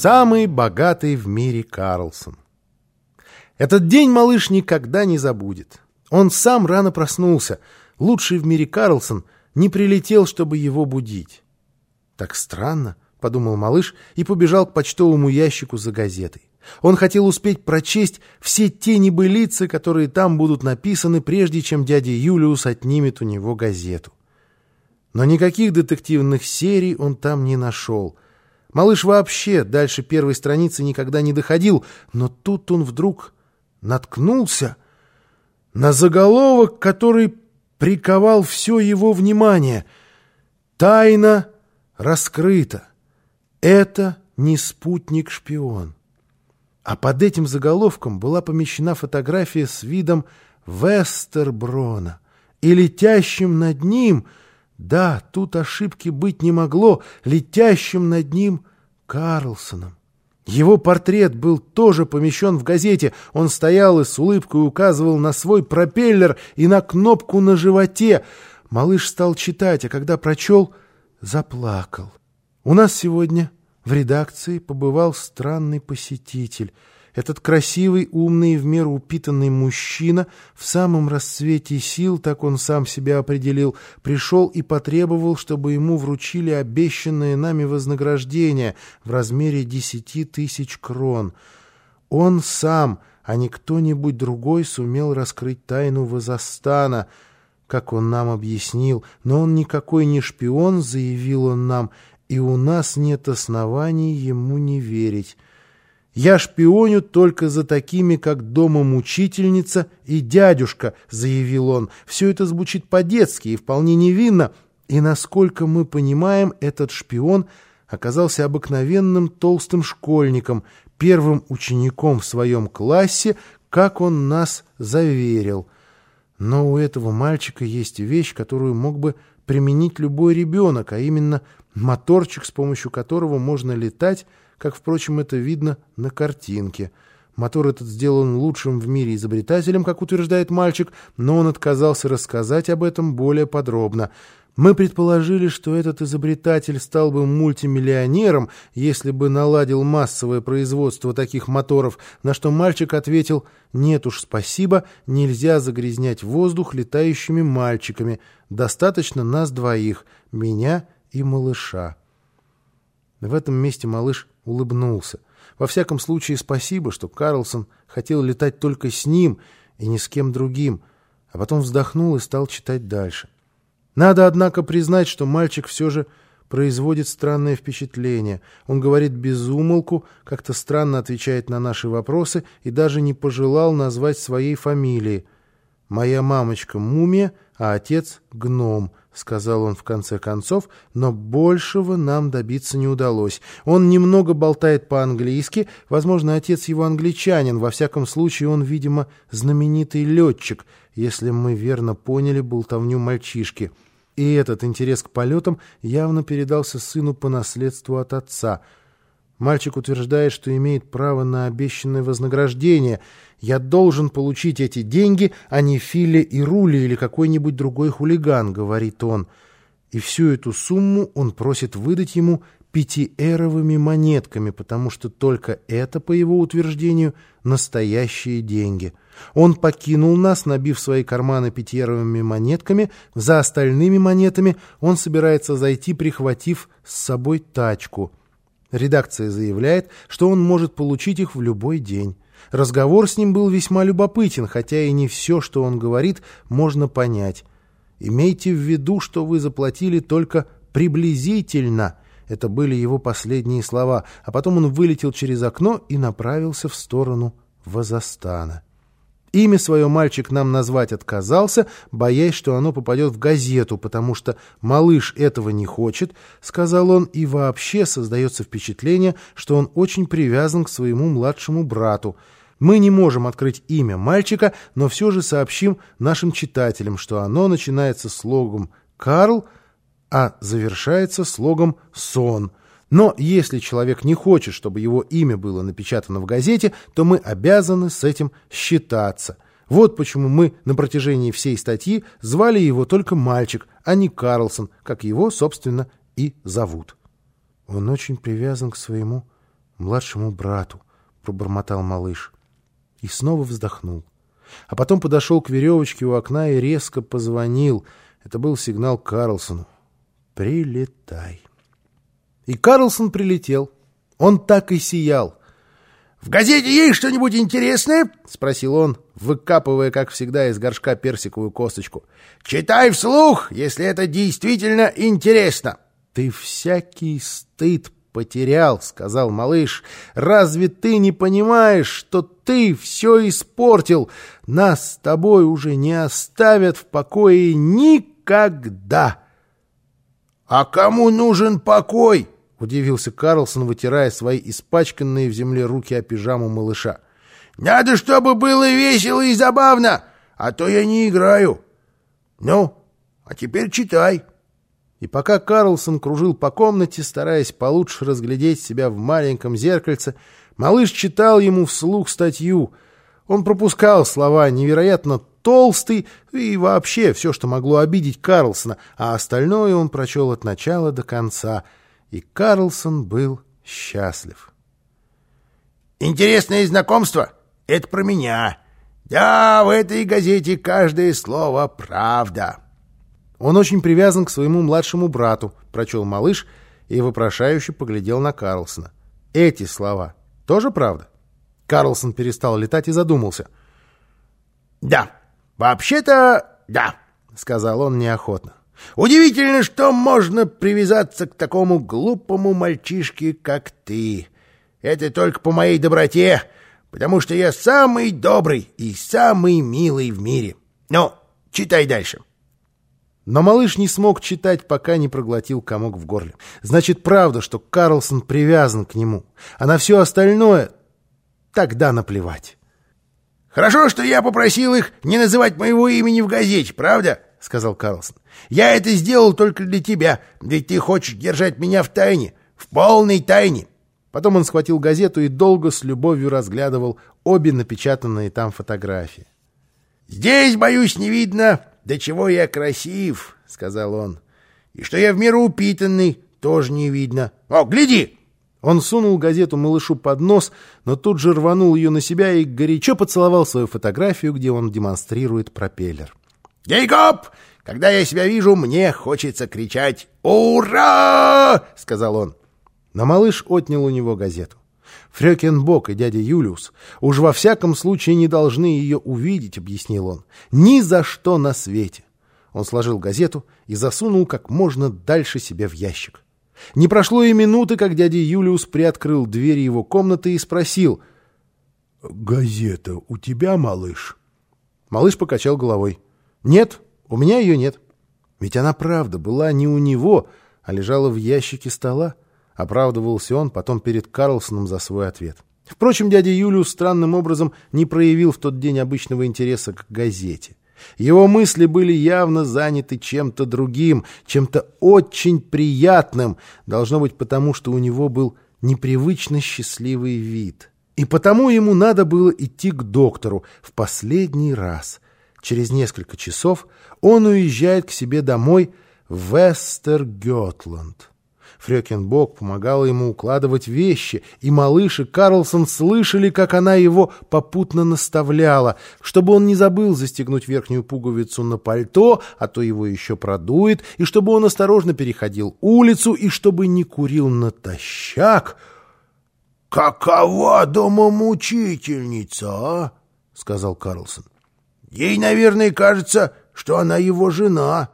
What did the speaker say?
Самый богатый в мире Карлсон. Этот день малыш никогда не забудет. Он сам рано проснулся. Лучший в мире Карлсон не прилетел, чтобы его будить. Так странно, — подумал малыш и побежал к почтовому ящику за газетой. Он хотел успеть прочесть все те небылицы, которые там будут написаны, прежде чем дядя Юлиус отнимет у него газету. Но никаких детективных серий он там не нашел. Малыш вообще дальше первой страницы никогда не доходил, но тут он вдруг наткнулся на заголовок, который приковал все его внимание. «Тайна раскрыта. Это не спутник-шпион». А под этим заголовком была помещена фотография с видом Вестерброна и летящим над ним — да, тут ошибки быть не могло, летящим над ним Карлсоном. Его портрет был тоже помещен в газете. Он стоял и с улыбкой указывал на свой пропеллер и на кнопку на животе. Малыш стал читать, а когда прочел, заплакал. У нас сегодня в редакции побывал странный посетитель — этот красивый, умный и в меру упитанный мужчина в самом расцвете сил, так он сам себя определил, пришел и потребовал, чтобы ему вручили обещанное нами вознаграждение в размере десяти тысяч крон. Он сам, а не кто-нибудь другой, сумел раскрыть тайну Вазастана, как он нам объяснил, но он никакой не шпион, заявил он нам, и у нас нет оснований ему не верить». Я шпионю только за такими, как дома-мучительница и дядюшка, — заявил он. Все это звучит по-детски и вполне невинно. И, насколько мы понимаем, этот шпион оказался обыкновенным толстым школьником, первым учеником в своем классе, как он нас заверил. Но у этого мальчика есть вещь, которую мог бы применить любой ребенок, а именно моторчик, с помощью которого можно летать, как, впрочем, это видно на картинке. Мотор этот сделан лучшим в мире изобретателем, как утверждает мальчик, но он отказался рассказать об этом более подробно. Мы предположили, что этот изобретатель стал бы мультимиллионером, если бы наладил массовое производство таких моторов, на что мальчик ответил «Нет уж, спасибо, нельзя загрязнять воздух летающими мальчиками, достаточно нас двоих, меня и малыша». В этом месте малыш улыбнулся. Во всяком случае, спасибо, что Карлсон хотел летать только с ним и ни с кем другим, а потом вздохнул и стал читать дальше. Надо, однако, признать, что мальчик все же производит странное впечатление. Он говорит без умолку, как-то странно отвечает на наши вопросы и даже не пожелал назвать своей фамилии. «Моя мамочка — мумия, а отец — гном», — сказал он в конце концов, но большего нам добиться не удалось. Он немного болтает по-английски, возможно, отец его англичанин, во всяком случае он, видимо, знаменитый летчик, если мы верно поняли болтовню мальчишки. И этот интерес к полетам явно передался сыну по наследству от отца — Мальчик утверждает, что имеет право на обещанное вознаграждение. Я должен получить эти деньги, а не Филли и Рули или какой-нибудь другой хулиган, говорит он. И всю эту сумму он просит выдать ему пятиэровыми монетками, потому что только это, по его утверждению, настоящие деньги. Он покинул нас, набив свои карманы пятиэровыми монетками. За остальными монетами он собирается зайти, прихватив с собой тачку — Редакция заявляет, что он может получить их в любой день. Разговор с ним был весьма любопытен, хотя и не все, что он говорит, можно понять. Имейте в виду, что вы заплатили только приблизительно. Это были его последние слова, а потом он вылетел через окно и направился в сторону Вазастана. Имя свое мальчик нам назвать отказался, боясь, что оно попадет в газету, потому что малыш этого не хочет, сказал он, и вообще создается впечатление, что он очень привязан к своему младшему брату. Мы не можем открыть имя мальчика, но все же сообщим нашим читателям, что оно начинается слогом «Карл», а завершается слогом «Сон». Но если человек не хочет, чтобы его имя было напечатано в газете, то мы обязаны с этим считаться. Вот почему мы на протяжении всей статьи звали его только мальчик, а не Карлсон, как его, собственно, и зовут. Он очень привязан к своему младшему брату», — пробормотал малыш. И снова вздохнул. А потом подошел к веревочке у окна и резко позвонил. Это был сигнал Карлсону. «Прилетай». И Карлсон прилетел. Он так и сиял. «В газете есть что-нибудь интересное?» — спросил он, выкапывая, как всегда, из горшка персиковую косточку. «Читай вслух, если это действительно интересно!» «Ты всякий стыд потерял», — сказал малыш. «Разве ты не понимаешь, что ты все испортил? Нас с тобой уже не оставят в покое никогда!» «А кому нужен покой?» — удивился Карлсон, вытирая свои испачканные в земле руки о пижаму малыша. «Надо, чтобы было весело и забавно, а то я не играю. Ну, а теперь читай». И пока Карлсон кружил по комнате, стараясь получше разглядеть себя в маленьком зеркальце, малыш читал ему вслух статью. Он пропускал слова «невероятно толстый» и вообще все, что могло обидеть Карлсона, а остальное он прочел от начала до конца — и Карлсон был счастлив. «Интересное знакомство — это про меня. Да, в этой газете каждое слово правда». «Он очень привязан к своему младшему брату», — прочел малыш и вопрошающе поглядел на Карлсона. «Эти слова тоже правда?» Карлсон перестал летать и задумался. «Да, вообще-то да», — сказал он неохотно. Удивительно, что можно привязаться к такому глупому мальчишке, как ты. Это только по моей доброте, потому что я самый добрый и самый милый в мире. Ну, читай дальше. Но малыш не смог читать, пока не проглотил комок в горле. Значит, правда, что Карлсон привязан к нему, а на все остальное тогда наплевать. Хорошо, что я попросил их не называть моего имени в газете, правда? — сказал Карлсон. «Я это сделал только для тебя, ведь ты хочешь держать меня в тайне, в полной тайне». Потом он схватил газету и долго с любовью разглядывал обе напечатанные там фотографии. «Здесь, боюсь, не видно, до чего я красив», — сказал он. «И что я в меру упитанный, тоже не видно. О, гляди!» Он сунул газету малышу под нос, но тут же рванул ее на себя и горячо поцеловал свою фотографию, где он демонстрирует пропеллер. «Гейкоп! Когда я себя вижу, мне хочется кричать «Ура!» — сказал он. Но малыш отнял у него газету. Фрёкенбок и дядя Юлиус уж во всяком случае не должны ее увидеть, объяснил он. Ни за что на свете. Он сложил газету и засунул как можно дальше себе в ящик. Не прошло и минуты, как дядя Юлиус приоткрыл двери его комнаты и спросил. «Газета у тебя, малыш?» Малыш покачал головой. «Нет, у меня ее нет». Ведь она правда была не у него, а лежала в ящике стола. Оправдывался он потом перед Карлсоном за свой ответ. Впрочем, дядя Юлиус странным образом не проявил в тот день обычного интереса к газете. Его мысли были явно заняты чем-то другим, чем-то очень приятным, должно быть потому, что у него был непривычно счастливый вид. И потому ему надо было идти к доктору в последний раз — Через несколько часов он уезжает к себе домой в Вестергетланд. Фрёкинбок помогала ему укладывать вещи, и малыш и Карлсон слышали, как она его попутно наставляла, чтобы он не забыл застегнуть верхнюю пуговицу на пальто, а то его еще продует, и чтобы он осторожно переходил улицу, и чтобы не курил натощак. «Какова домомучительница, а?» — сказал Карлсон. Ей, наверное, кажется, что она его жена.